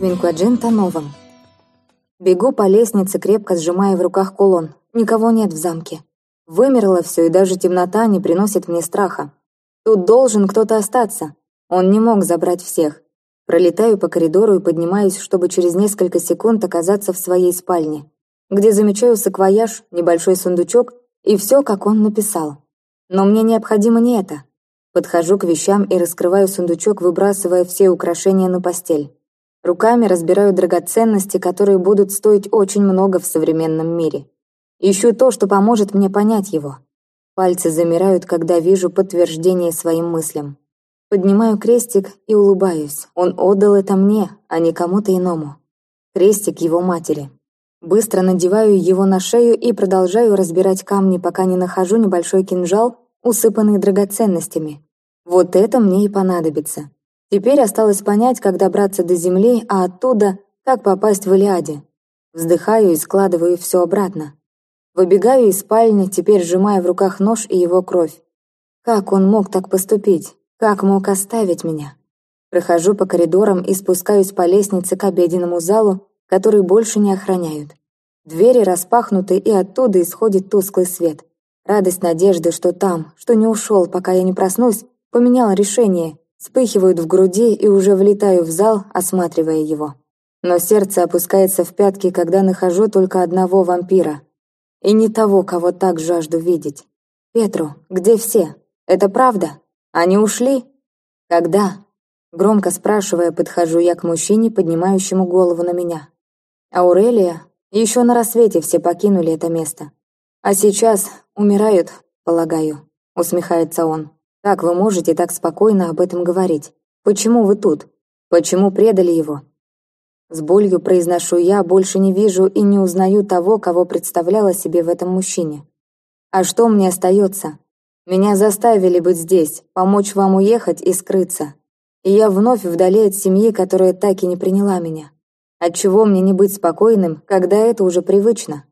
Квинкваджинта новом. Бегу по лестнице, крепко сжимая в руках кулон. Никого нет в замке. Вымерло все, и даже темнота не приносит мне страха. Тут должен кто-то остаться. Он не мог забрать всех. Пролетаю по коридору и поднимаюсь, чтобы через несколько секунд оказаться в своей спальне, где замечаю саквояж, небольшой сундучок и все, как он написал. Но мне необходимо не это. Подхожу к вещам и раскрываю сундучок, выбрасывая все украшения на постель. Руками разбираю драгоценности, которые будут стоить очень много в современном мире. Ищу то, что поможет мне понять его. Пальцы замирают, когда вижу подтверждение своим мыслям. Поднимаю крестик и улыбаюсь. Он отдал это мне, а не кому-то иному. Крестик его матери. Быстро надеваю его на шею и продолжаю разбирать камни, пока не нахожу небольшой кинжал, усыпанный драгоценностями. Вот это мне и понадобится. Теперь осталось понять, как добраться до земли, а оттуда, как попасть в Илиаде. Вздыхаю и складываю все обратно. Выбегаю из спальни, теперь сжимая в руках нож и его кровь. Как он мог так поступить? Как мог оставить меня? Прохожу по коридорам и спускаюсь по лестнице к обеденному залу, который больше не охраняют. Двери распахнуты, и оттуда исходит тусклый свет. Радость надежды, что там, что не ушел, пока я не проснусь, поменяла решение Вспыхивают в груди и уже влетаю в зал, осматривая его. Но сердце опускается в пятки, когда нахожу только одного вампира. И не того, кого так жажду видеть. «Петру, где все? Это правда? Они ушли?» «Когда?» Громко спрашивая, подхожу я к мужчине, поднимающему голову на меня. «Аурелия? Еще на рассвете все покинули это место. А сейчас умирают, полагаю», — усмехается он. Как вы можете так спокойно об этом говорить? Почему вы тут? Почему предали его? С болью произношу я, больше не вижу и не узнаю того, кого представляла себе в этом мужчине. А что мне остается? Меня заставили быть здесь, помочь вам уехать и скрыться. И я вновь вдали от семьи, которая так и не приняла меня. Отчего мне не быть спокойным, когда это уже привычно?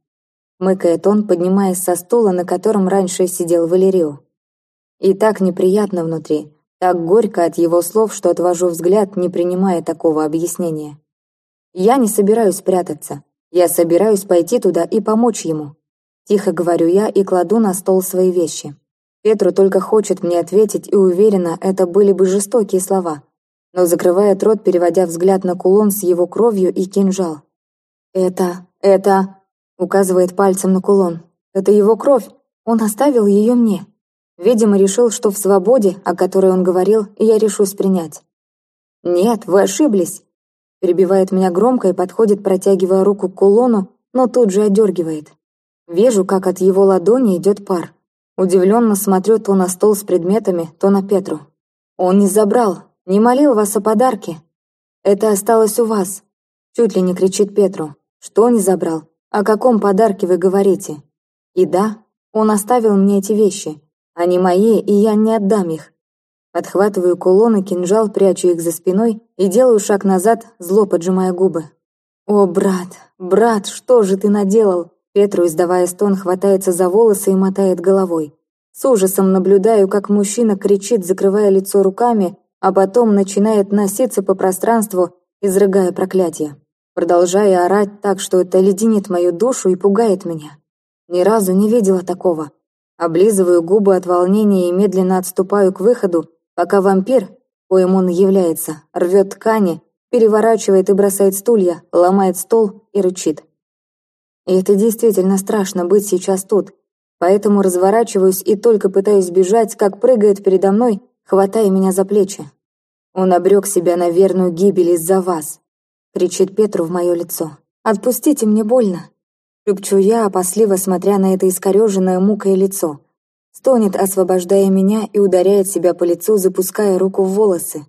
Мыкает он, поднимаясь со стула, на котором раньше сидел Валерио. И так неприятно внутри, так горько от его слов, что отвожу взгляд, не принимая такого объяснения. Я не собираюсь прятаться. Я собираюсь пойти туда и помочь ему. Тихо говорю я и кладу на стол свои вещи. Петру только хочет мне ответить, и уверена, это были бы жестокие слова. Но закрывает рот, переводя взгляд на кулон с его кровью и кинжал. «Это... это...» — указывает пальцем на кулон. «Это его кровь. Он оставил ее мне. Видимо, решил, что в свободе, о которой он говорил, я решусь принять. «Нет, вы ошиблись!» Перебивает меня громко и подходит, протягивая руку к кулону, но тут же отдергивает. Вижу, как от его ладони идет пар. Удивленно смотрю то на стол с предметами, то на Петру. «Он не забрал, не молил вас о подарке. Это осталось у вас!» Чуть ли не кричит Петру. «Что не забрал? О каком подарке вы говорите?» «И да, он оставил мне эти вещи. Они мои, и я не отдам их. Подхватываю кулон и кинжал, прячу их за спиной и делаю шаг назад, зло поджимая губы. «О, брат, брат, что же ты наделал?» Петру, издавая стон, хватается за волосы и мотает головой. С ужасом наблюдаю, как мужчина кричит, закрывая лицо руками, а потом начинает носиться по пространству, изрыгая проклятие. Продолжая орать так, что это леденит мою душу и пугает меня. Ни разу не видела такого. Облизываю губы от волнения и медленно отступаю к выходу, пока вампир, коим он является, рвет ткани, переворачивает и бросает стулья, ломает стол и рычит. И это действительно страшно быть сейчас тут, поэтому разворачиваюсь и только пытаюсь бежать, как прыгает передо мной, хватая меня за плечи. Он обрек себя на верную гибель из-за вас, кричит Петру в мое лицо. «Отпустите, мне больно!» Шепчу я, опасливо смотря на это искореженное мукой лицо. Стонет, освобождая меня, и ударяет себя по лицу, запуская руку в волосы.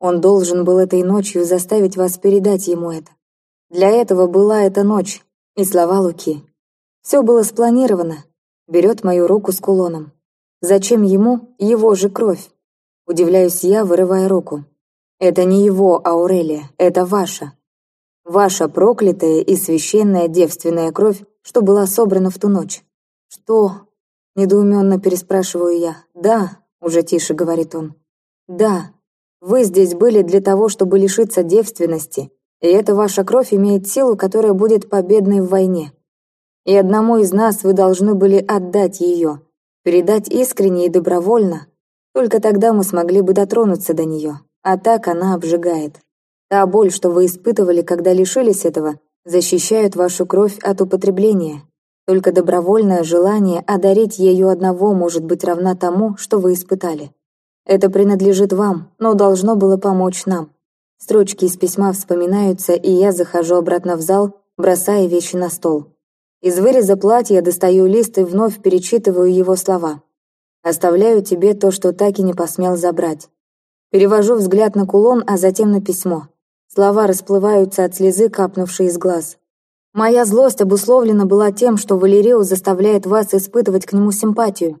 Он должен был этой ночью заставить вас передать ему это. Для этого была эта ночь и слова Луки. Все было спланировано. Берет мою руку с кулоном. Зачем ему его же кровь? Удивляюсь я, вырывая руку. Это не его, Аурелия, это ваша. Ваша проклятая и священная девственная кровь, что была собрана в ту ночь. Что? Недоуменно переспрашиваю я. Да, уже тише говорит он. Да, вы здесь были для того, чтобы лишиться девственности, И эта ваша кровь имеет силу, которая будет победной в войне. И одному из нас вы должны были отдать ее, передать искренне и добровольно. Только тогда мы смогли бы дотронуться до нее, а так она обжигает. Та боль, что вы испытывали, когда лишились этого, защищает вашу кровь от употребления. Только добровольное желание одарить ею одного может быть равна тому, что вы испытали. Это принадлежит вам, но должно было помочь нам. Строчки из письма вспоминаются, и я захожу обратно в зал, бросая вещи на стол. Из выреза платья достаю лист и вновь перечитываю его слова. «Оставляю тебе то, что так и не посмел забрать». Перевожу взгляд на кулон, а затем на письмо. Слова расплываются от слезы, капнувшей из глаз. Моя злость обусловлена была тем, что Валерио заставляет вас испытывать к нему симпатию.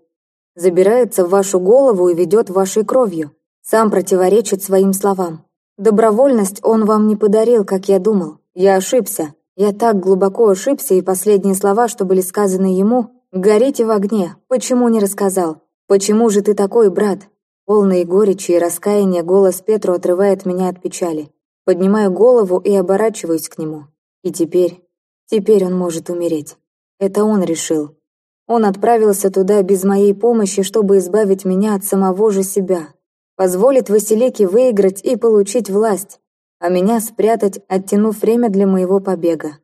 Забирается в вашу голову и ведет вашей кровью. Сам противоречит своим словам. Добровольность он вам не подарил, как я думал. Я ошибся. Я так глубоко ошибся, и последние слова, что были сказаны ему, «Горите в огне. Почему не рассказал? Почему же ты такой, брат?» Полный горечи и раскаяния голос Петру отрывает меня от печали. Поднимаю голову и оборачиваюсь к нему. И теперь, теперь он может умереть. Это он решил. Он отправился туда без моей помощи, чтобы избавить меня от самого же себя. Позволит Василике выиграть и получить власть, а меня спрятать, оттянув время для моего побега.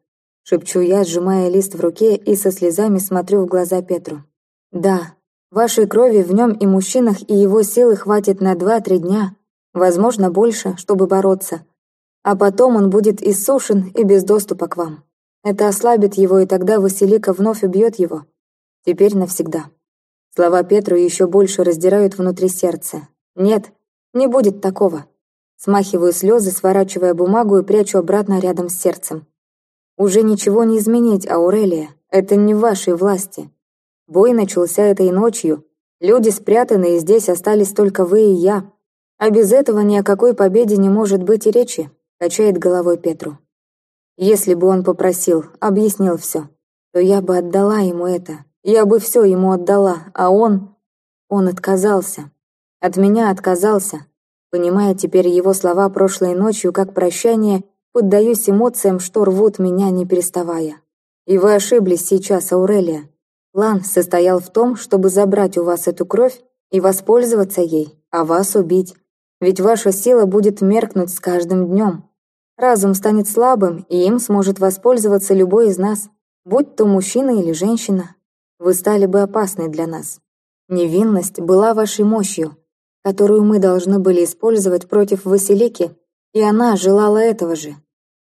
Шепчу я, сжимая лист в руке и со слезами смотрю в глаза Петру. Да, вашей крови в нем и мужчинах, и его силы хватит на два-три дня, возможно, больше, чтобы бороться а потом он будет иссушен и без доступа к вам. Это ослабит его, и тогда Василика вновь убьет его. Теперь навсегда. Слова Петру еще больше раздирают внутри сердца. Нет, не будет такого. Смахиваю слезы, сворачивая бумагу и прячу обратно рядом с сердцем. Уже ничего не изменить, Аурелия. Это не в вашей власти. Бой начался этой ночью. Люди спрятаны, и здесь остались только вы и я. А без этого ни о какой победе не может быть и речи. Качает головой Петру. Если бы он попросил, объяснил все, то я бы отдала ему это. Я бы все ему отдала, а он... Он отказался. От меня отказался. Понимая теперь его слова прошлой ночью как прощание, поддаюсь эмоциям, что рвут меня, не переставая. И вы ошиблись сейчас, Аурелия. План состоял в том, чтобы забрать у вас эту кровь и воспользоваться ей, а вас убить. Ведь ваша сила будет меркнуть с каждым днем. Разум станет слабым, и им сможет воспользоваться любой из нас, будь то мужчина или женщина. Вы стали бы опасны для нас. Невинность была вашей мощью, которую мы должны были использовать против Василики, и она желала этого же.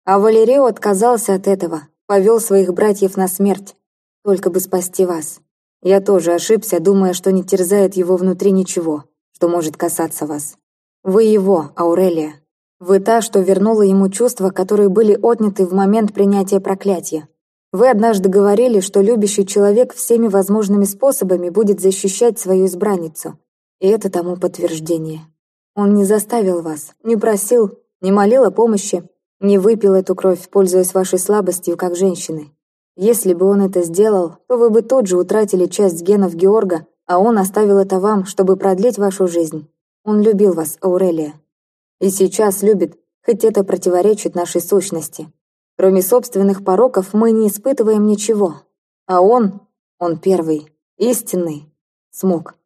А Валерио отказался от этого, повел своих братьев на смерть, только бы спасти вас. Я тоже ошибся, думая, что не терзает его внутри ничего, что может касаться вас. Вы его, Аурелия, вы та, что вернула ему чувства, которые были отняты в момент принятия проклятия. Вы однажды говорили, что любящий человек всеми возможными способами будет защищать свою избранницу. И это тому подтверждение. Он не заставил вас, не просил, не молил о помощи, не выпил эту кровь, пользуясь вашей слабостью как женщины. Если бы он это сделал, то вы бы тут же утратили часть генов Георга, а он оставил это вам, чтобы продлить вашу жизнь. Он любил вас, Аурелия. И сейчас любит, хоть это противоречит нашей сущности. Кроме собственных пороков мы не испытываем ничего. А он, он первый, истинный, смог.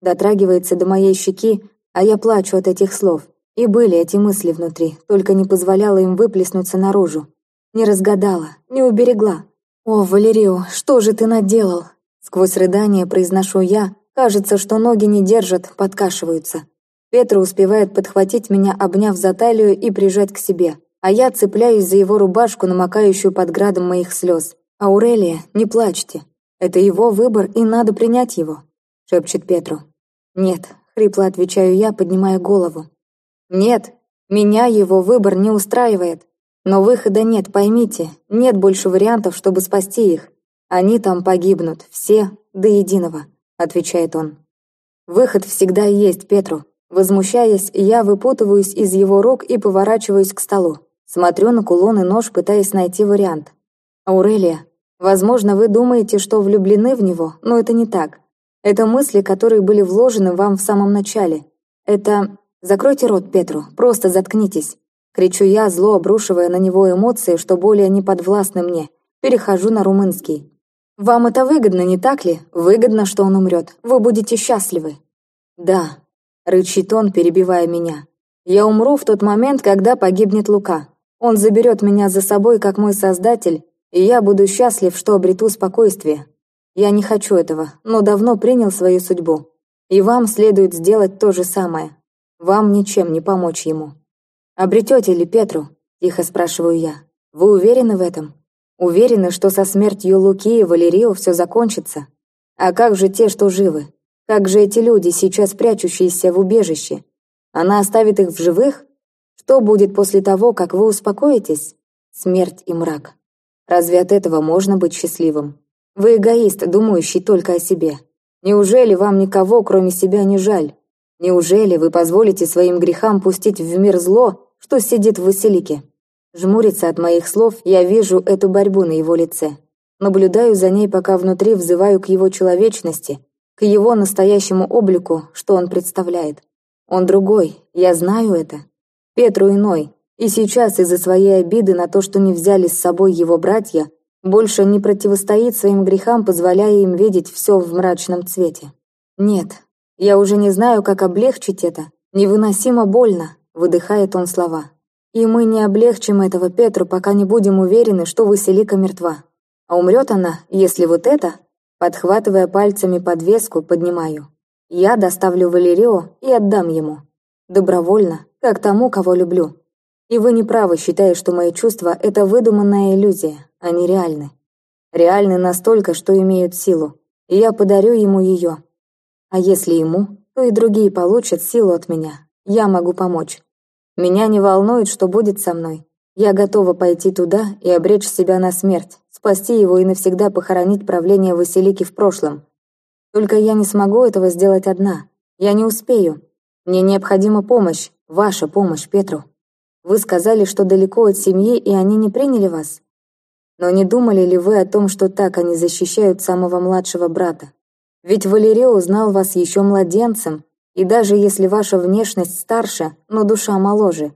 Дотрагивается до моей щеки, а я плачу от этих слов. И были эти мысли внутри, только не позволяла им выплеснуться наружу. Не разгадала, не уберегла. «О, Валерио, что же ты наделал?» Сквозь рыдание произношу я, кажется, что ноги не держат, подкашиваются. Петра успевает подхватить меня, обняв за талию и прижать к себе, а я цепляюсь за его рубашку, намокающую под градом моих слез. «Аурелия, не плачьте. Это его выбор, и надо принять его», — шепчет Петру. «Нет», — хрипло отвечаю я, поднимая голову. «Нет, меня его выбор не устраивает. Но выхода нет, поймите, нет больше вариантов, чтобы спасти их. Они там погибнут, все до единого», — отвечает он. «Выход всегда есть, Петру. Возмущаясь, я выпутываюсь из его рук и поворачиваюсь к столу. Смотрю на кулон и нож, пытаясь найти вариант. «Аурелия, возможно, вы думаете, что влюблены в него, но это не так. Это мысли, которые были вложены вам в самом начале. Это... Закройте рот Петру, просто заткнитесь. Кричу я, зло обрушивая на него эмоции, что более не подвластны мне. Перехожу на румынский. «Вам это выгодно, не так ли? Выгодно, что он умрет. Вы будете счастливы». «Да», — рычит он, перебивая меня. «Я умру в тот момент, когда погибнет Лука. Он заберет меня за собой, как мой создатель, и я буду счастлив, что обрету спокойствие. Я не хочу этого, но давно принял свою судьбу. И вам следует сделать то же самое. Вам ничем не помочь ему». «Обретете ли Петру?» – тихо спрашиваю я. «Вы уверены в этом?» Уверены, что со смертью Луки и Валерио все закончится? А как же те, что живы? Как же эти люди, сейчас прячущиеся в убежище? Она оставит их в живых? Что будет после того, как вы успокоитесь? Смерть и мрак. Разве от этого можно быть счастливым? Вы эгоист, думающий только о себе. Неужели вам никого, кроме себя, не жаль? Неужели вы позволите своим грехам пустить в мир зло, что сидит в Василике? Жмурится от моих слов, я вижу эту борьбу на его лице. Наблюдаю за ней, пока внутри взываю к его человечности, к его настоящему облику, что он представляет. Он другой, я знаю это. Петру иной, и сейчас из-за своей обиды на то, что не взяли с собой его братья, больше не противостоит своим грехам, позволяя им видеть все в мрачном цвете. Нет, я уже не знаю, как облегчить это. Невыносимо больно, выдыхает он слова. И мы не облегчим этого Петру, пока не будем уверены, что Василика мертва. А умрет она, если вот это, подхватывая пальцами подвеску, поднимаю. Я доставлю Валерио и отдам ему. Добровольно, как тому, кого люблю. И вы не правы, считая, что мои чувства — это выдуманная иллюзия, они реальны. Реальны настолько, что имеют силу. И я подарю ему ее. А если ему, то и другие получат силу от меня. Я могу помочь. Меня не волнует, что будет со мной. Я готова пойти туда и обречь себя на смерть, спасти его и навсегда похоронить правление Василики в прошлом. Только я не смогу этого сделать одна. Я не успею. Мне необходима помощь, ваша помощь Петру. Вы сказали, что далеко от семьи, и они не приняли вас. Но не думали ли вы о том, что так они защищают самого младшего брата? Ведь Валерио узнал вас еще младенцем, и даже если ваша внешность старше, но душа моложе.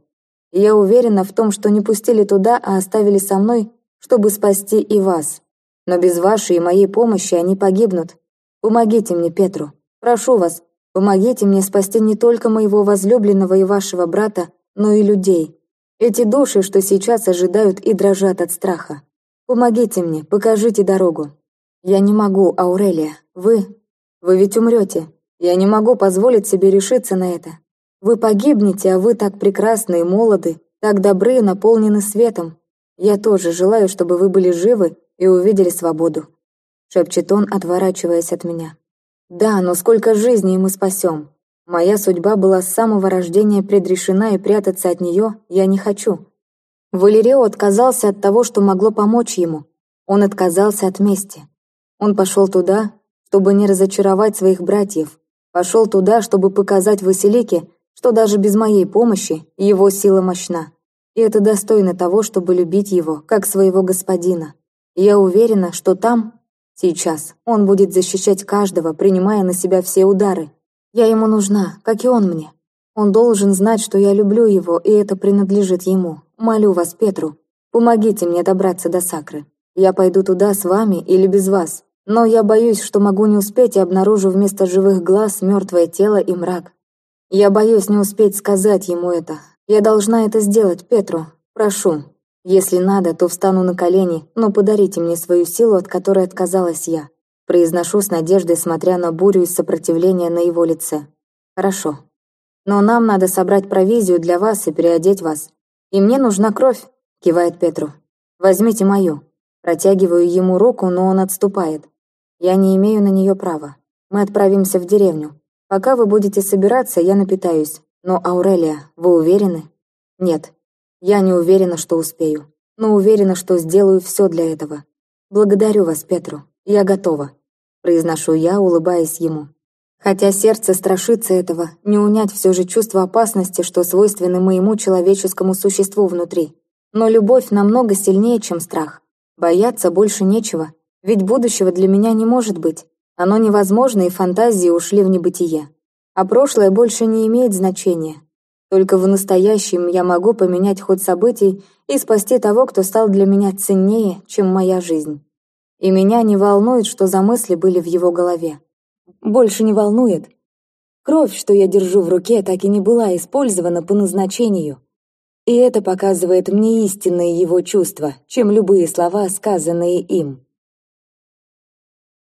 Я уверена в том, что не пустили туда, а оставили со мной, чтобы спасти и вас. Но без вашей и моей помощи они погибнут. Помогите мне, Петру. Прошу вас, помогите мне спасти не только моего возлюбленного и вашего брата, но и людей. Эти души, что сейчас ожидают и дрожат от страха. Помогите мне, покажите дорогу. Я не могу, Аурелия. Вы... Вы ведь умрете. Я не могу позволить себе решиться на это. Вы погибнете, а вы так прекрасны и молоды, так добры и наполнены светом. Я тоже желаю, чтобы вы были живы и увидели свободу», — шепчет он, отворачиваясь от меня. «Да, но сколько жизней мы спасем. Моя судьба была с самого рождения предрешена, и прятаться от нее я не хочу». Валерио отказался от того, что могло помочь ему. Он отказался от мести. Он пошел туда, чтобы не разочаровать своих братьев, Пошел туда, чтобы показать Василике, что даже без моей помощи его сила мощна. И это достойно того, чтобы любить его, как своего господина. я уверена, что там, сейчас, он будет защищать каждого, принимая на себя все удары. Я ему нужна, как и он мне. Он должен знать, что я люблю его, и это принадлежит ему. Молю вас, Петру, помогите мне добраться до Сакры. Я пойду туда с вами или без вас. Но я боюсь, что могу не успеть и обнаружу вместо живых глаз мертвое тело и мрак. Я боюсь не успеть сказать ему это. Я должна это сделать, Петру. Прошу. Если надо, то встану на колени, но подарите мне свою силу, от которой отказалась я. Произношу с надеждой, смотря на бурю из сопротивления на его лице. Хорошо. Но нам надо собрать провизию для вас и переодеть вас. И мне нужна кровь, кивает Петру. Возьмите мою. Протягиваю ему руку, но он отступает. Я не имею на нее права. Мы отправимся в деревню. Пока вы будете собираться, я напитаюсь. Но, Аурелия, вы уверены? Нет. Я не уверена, что успею. Но уверена, что сделаю все для этого. Благодарю вас, Петру. Я готова. Произношу я, улыбаясь ему. Хотя сердце страшится этого, не унять все же чувство опасности, что свойственно моему человеческому существу внутри. Но любовь намного сильнее, чем страх. Бояться больше нечего, ведь будущего для меня не может быть. Оно невозможно, и фантазии ушли в небытие. А прошлое больше не имеет значения. Только в настоящем я могу поменять ход событий и спасти того, кто стал для меня ценнее, чем моя жизнь. И меня не волнует, что за мысли были в его голове. Больше не волнует. Кровь, что я держу в руке, так и не была использована по назначению. И это показывает мне истинные его чувства, чем любые слова, сказанные им.